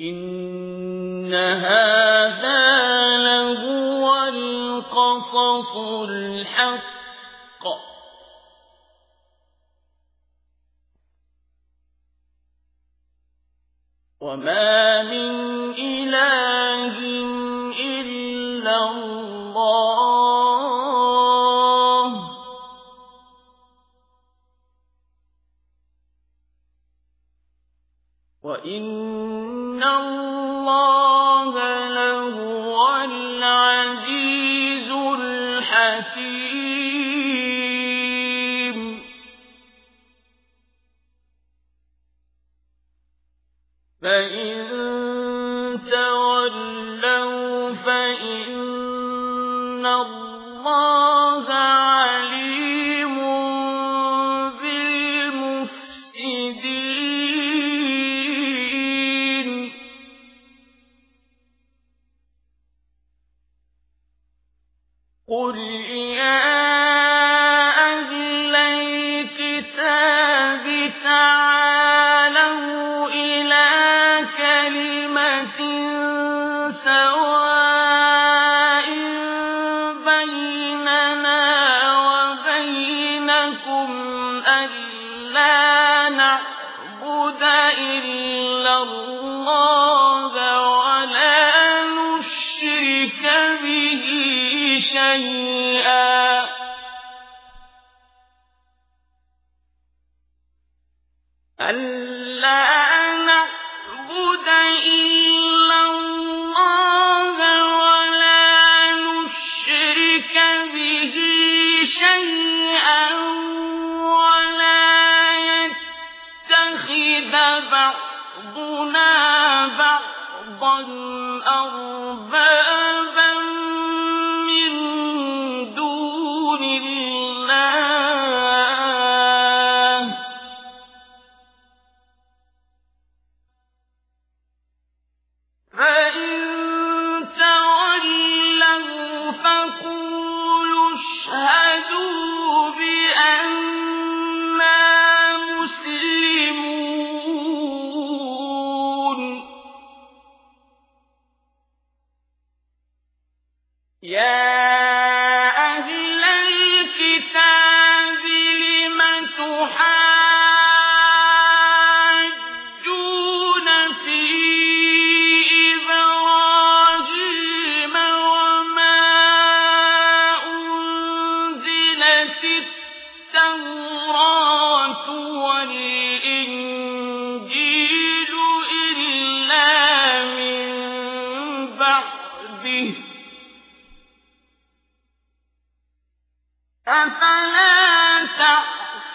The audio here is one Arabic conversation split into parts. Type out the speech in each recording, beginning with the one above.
إن هذا لهو القصص الحق وما من إله إلا الله وإن الله عليم بالمفسدين. قل يا أهل الكتاب لا نعبد إلا الله ولا نشرك به شيئا ألا نعبد إلا اتخذ بعضنا بعضا أربابا يا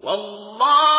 والله